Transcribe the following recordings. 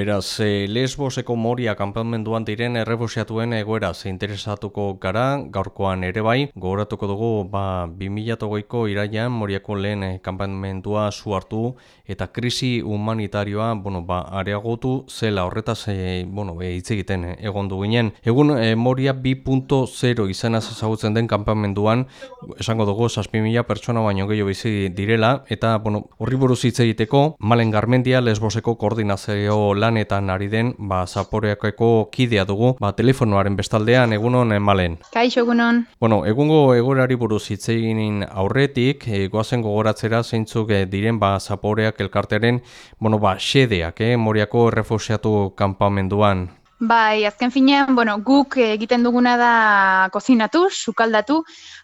Beraz, e, Lesboseko Moria kanpamenduan diren errefusiatuen egoera interesatuko gara, gaurkoan ere bai, gogoratuko dugu, ba, 2008ko iraian Moriako lehen e, kanpamendua hartu eta krisi humanitarioa, bueno, ba, areagotu zela horretaz, e, bueno, e, hitz egiten egon du ginen. Egun, e, Moria 2.0 izanaz ezagutzen den kanpamenduan, esango dugu, 6.000 pertsona baino gehiago bizi direla, eta, bueno, horri buruz hitz egiteko, Malen Garmendia, Lesboseko koordinazio lanetan ari den, ba, zaporeakeko kidea dugu, ba, telefonoaren bestaldean, egunon, malen. Kaixo, egunon. Bueno, egungo egorari buruz hitzeginin aurretik, e, goazen gogoratzera zeintzuk e, diren, ba, zaporeak elkarteren, bueno, ba, xedeak, eh, moriako refusiatu kanpamenduan. Bai, azken finean, bueno, guk egiten duguna da kozinatu, sukaldatu,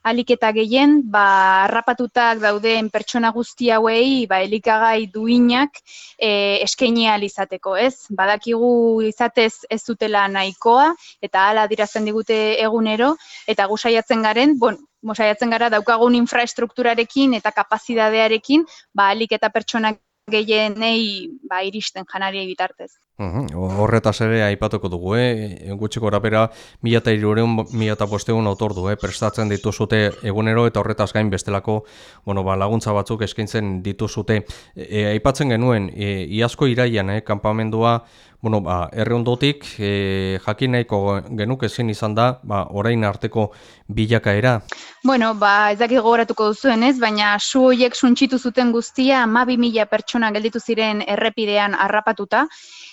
alik eta gehien, ba, arrapatutak dauden pertsona guzti hauei, ba, elikagai duinak e, eskaini izateko, ez? Badakigu izatez ez dutela nahikoa, eta hala dirazten digute egunero, eta gu saiatzen garen, bon, mosaiatzen gara daukagun infraestrukturarekin eta kapazidadearekin, ba, alik eta pertsonak gehienei ba, iristen janari bitartez. Horretaz ere aipatuko dugu, eh? gutxiko rapera mila eta irureun, mila eta posteun autordu, eh? prestatzen dituzute egunero eta horretaz gain bestelako bueno, ba, laguntza batzuk eskaintzen dituzute. E, aipatzen genuen, e, iazko iraian, eh? kanpamendua, bueno, ba, erreundotik, e, jakin nahiko genuk ezin izan da, ba, orain arteko bilakaera. Bueno, ba, ez dakit gogoratuko duzuen ez, baina su hoiek suntxitu zuten guztia, ma bi mila pertsona gelditu ziren errepidean harrapatuta,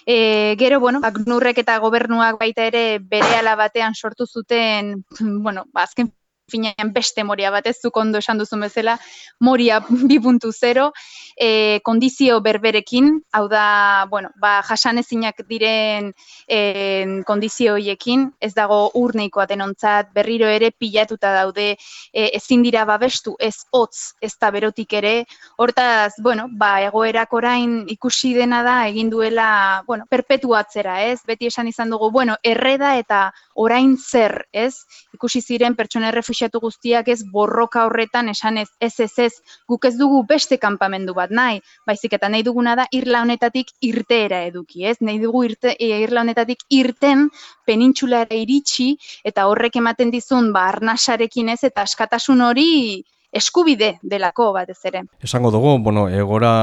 E, gero, bueno, ba, nurrek eta gobernuak baita ere bere batean sortu zuten, bueno, ba, azken finean beste moria bat, ez zuk ondo esan duzun bezala, moria 2.0, e, kondizio berberekin, hau da, bueno, ba, jasanezinak diren e, kondizio hoiekin, ez dago urneikoa denontzat, berriro ere pilatuta daude, e, ezin dira babestu, ez hotz, ez da berotik ere, hortaz, bueno, ba, egoerak orain ikusi dena da, egin duela, bueno, perpetuatzera, ez, beti esan izan dugu, bueno, erreda eta orain zer, ez, ikusi ziren pertsona errefusiatu guztiak ez borroka horretan esan ez, ez ez ez, guk ez dugu beste kanpamendu bat nahi, baizik eta nahi duguna da irla honetatik irteera eduki, ez? Nahi dugu irte, e, irla honetatik irten penintxulara iritsi eta horrek ematen dizun ba arnasarekin ez? Eta askatasun hori eskubide delako batez ere. Esango dugu, bueno, egora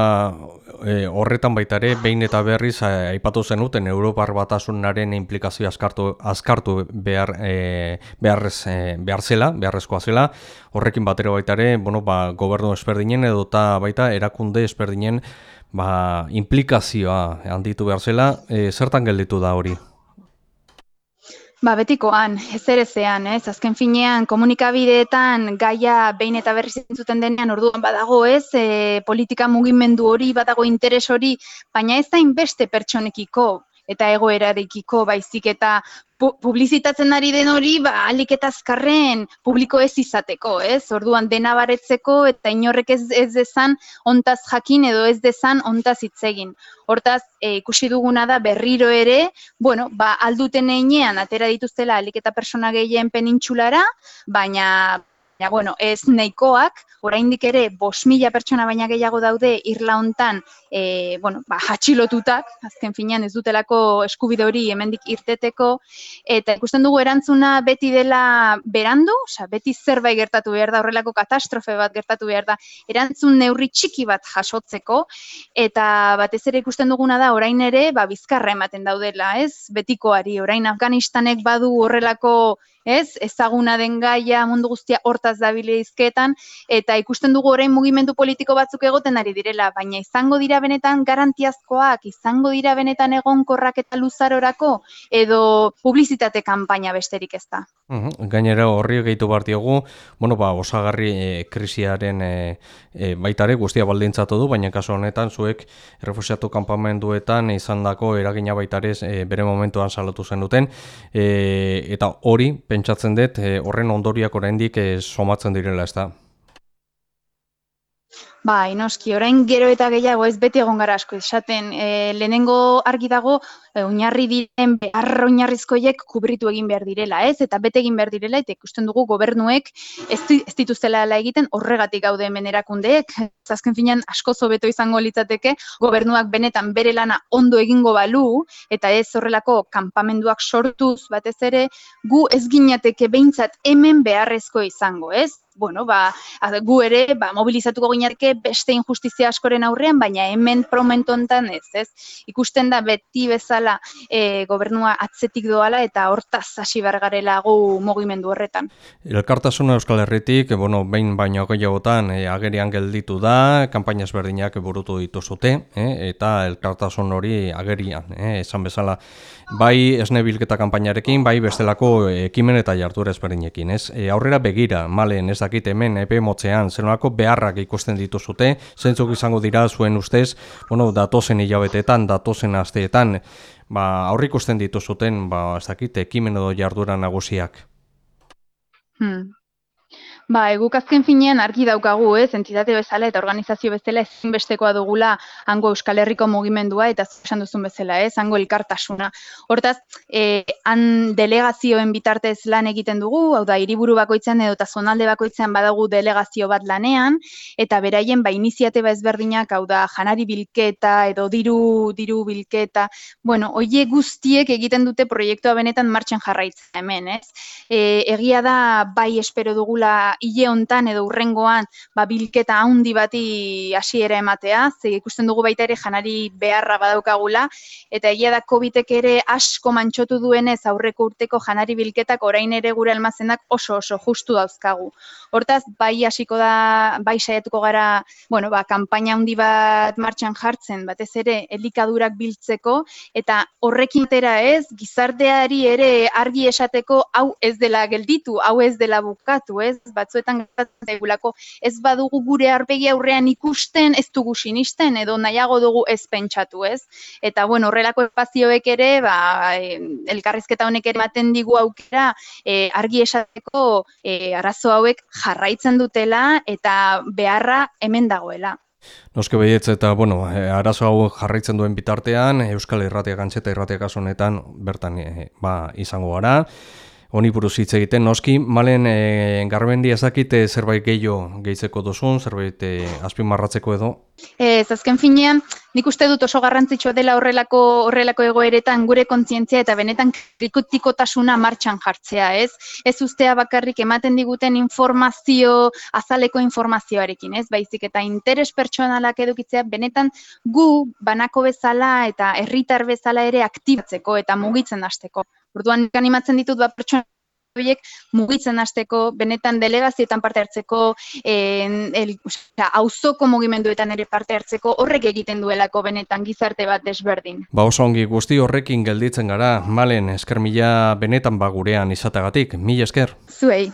e, horretan baita ere, behin eta berriz eh, aipatu zenuten Europar batasunaren implikazio askartu, askartu behar, e, beharrez, e, behar zela, beharrezkoa zela, horrekin batera baita ere, bueno, ba, gobernu esperdinen edo eta baita erakunde esperdinen ba, implikazioa handitu behar zela, e, zertan gelditu da hori? Ba, betikoan, ez ere zean, ez? Azken finean, komunikabideetan gaia behin eta berriz zintzuten denean orduan badago, ez? E, politika mugimendu hori, badago interes hori, baina ez da inbeste pertsonekiko eta egoerarekiko baizik eta publizitatzen ari den hori, ba, alik eta azkarren publiko ez izateko, ez? Orduan dena baretzeko eta inorrek ez, ez dezan ontaz jakin edo ez dezan ontaz hitzegin. Hortaz, e, ikusi duguna da berriro ere, bueno, ba, alduten einean atera dituztela alik eta persona gehien penintxulara, baina Ja, bueno, ez neikoak, oraindik ere, bos mila pertsona baina gehiago daude irla hontan, e, bueno, ba, hatxilotutak, azken finean ez dutelako eskubide hori hemendik irteteko, eta ikusten dugu erantzuna beti dela berandu, oza, beti zerbait gertatu behar da, horrelako katastrofe bat gertatu behar da, erantzun neurri txiki bat jasotzeko, eta batez ere ikusten duguna da, orain ere, ba, bizkarra ematen daudela, ez, betikoari, orain Afganistanek badu horrelako ez? Ezaguna den gaia mundu guztia hortaz dabile izketan, eta ikusten dugu orain mugimendu politiko batzuk egoten ari direla, baina izango dira benetan garantiazkoak, izango dira benetan egonkorrak eta luzarorako, edo publizitate kanpaina besterik ez da. Gainera horri gehitu behar diogu, bueno, ba, osagarri e, krisiaren e, e, baitare guztia baldintzatu du, baina kasu honetan zuek refusiatu kanpamenduetan izan dako eragina baitarez e, bere momentuan salatu zen duten, e, eta hori pentsatzen dut e, horren ondoriak oraindik e, somatzen direla ez da. Bai, noski, orain gero eta gehiago ez beti egon gara asko esaten. E, lehenengo argi dago e, oinarri diren behar oinarrizkoiek kubritu egin behar direla, ez? Eta bete egin behar direla eta ikusten dugu gobernuek ez, ez dituztela egiten horregatik gaude hemen erakundeek. Azken finean asko zobeto izango litzateke gobernuak benetan bere lana ondo egingo balu eta ez horrelako kanpamenduak sortuz batez ere gu ez ginateke behintzat hemen beharrezko izango, ez? bueno, ba, gu ere ba, mobilizatuko ginateke beste injustizia askoren aurrean, baina hemen promentu hontan ez, ez? Ikusten da beti bezala e, gobernua atzetik doala eta hortaz hasi bergarela gu mugimendu horretan. Elkartasuna Euskal Herritik, bueno, behin baino gehiagotan e, agerian gelditu da, kanpaina ezberdinak burutu dituzute, e, eta elkartasun hori agerian, e, esan bezala, bai esne bilketa kanpainarekin, bai bestelako ekimen eta jartura ezberdinekin, ez? E, aurrera begira, malen, ez dakit hemen epe motzean, zenolako beharrak ikusten dituzute, zentzuk izango dira zuen ustez, bueno, datozen hilabetetan, datozen asteetan, ba, aurri ikusten dituzuten, ba, ez dakit, ekimen edo jardura nagusiak. Hmm. Ba, eguk azken finean argi daukagu, ez, entitate bezala eta organizazio bezala ezinbestekoa dugula hango Euskal Herriko mugimendua eta esan duzun bezala, ez, hango elkartasuna. Hortaz, e, han delegazioen bitartez lan egiten dugu, hau da, hiriburu bakoitzen edo eta zonalde bakoitzean badagu delegazio bat lanean, eta beraien ba, iniziateba ezberdinak, hau da, janari bilketa edo diru, diru bilketa, bueno, oie guztiek egiten dute proiektua benetan martxan jarraitzen hemen, ez. E, egia da, bai espero dugula hile hontan edo urrengoan ba, bilketa handi bati hasiera ematea, ze ikusten dugu baita ere janari beharra badaukagula, eta egia da COVIDek ere asko mantxotu duenez aurreko urteko janari bilketak orain ere gure almazenak oso oso justu dauzkagu. Hortaz, bai hasiko da, bai saiatuko gara, bueno, ba, kanpaina handi bat martxan jartzen, batez ere, elikadurak biltzeko, eta horrekin tera ez, gizarteari ere argi esateko hau ez dela gelditu, hau ez dela bukatu, ez, batzuetan gertatzen ez badugu gure arbegi aurrean ikusten ez dugu sinisten edo nahiago dugu ez pentsatu, ez? Eta bueno, horrelako espazioek ere, ba, elkarrizketa honek ere ematen digu aukera e, argi esateko e, arazo hauek jarraitzen dutela eta beharra hemen dagoela. Noske behietz eta, bueno, e, arazo hau jarraitzen duen bitartean, Euskal Irratia gantzeta Irratia honetan bertan e, ba, izango gara honi buruz hitz egiten. Noski, malen e, garbendi ezakite zerbait gehiago gehitzeko duzun, zerbait e, azpimarratzeko edo? Ez, azken finean, nik uste dut oso garrantzitsua dela horrelako horrelako egoeretan gure kontzientzia eta benetan kritikotasuna martxan jartzea, ez? Ez ustea bakarrik ematen diguten informazio, azaleko informazioarekin, ez? Baizik eta interes pertsonalak edukitzea benetan gu banako bezala eta herritar bezala ere aktibatzeko eta mugitzen hasteko. Orduan animatzen ditut ba pertsona horiek mugitzen hasteko, benetan delegazioetan parte hartzeko, en, el, osea, auzoko mugimenduetan ere parte hartzeko, horrek egiten duelako benetan gizarte bat desberdin. Ba oso ongi guzti horrekin gelditzen gara, malen esker mila benetan bagurean izatagatik, mila esker. Zuei.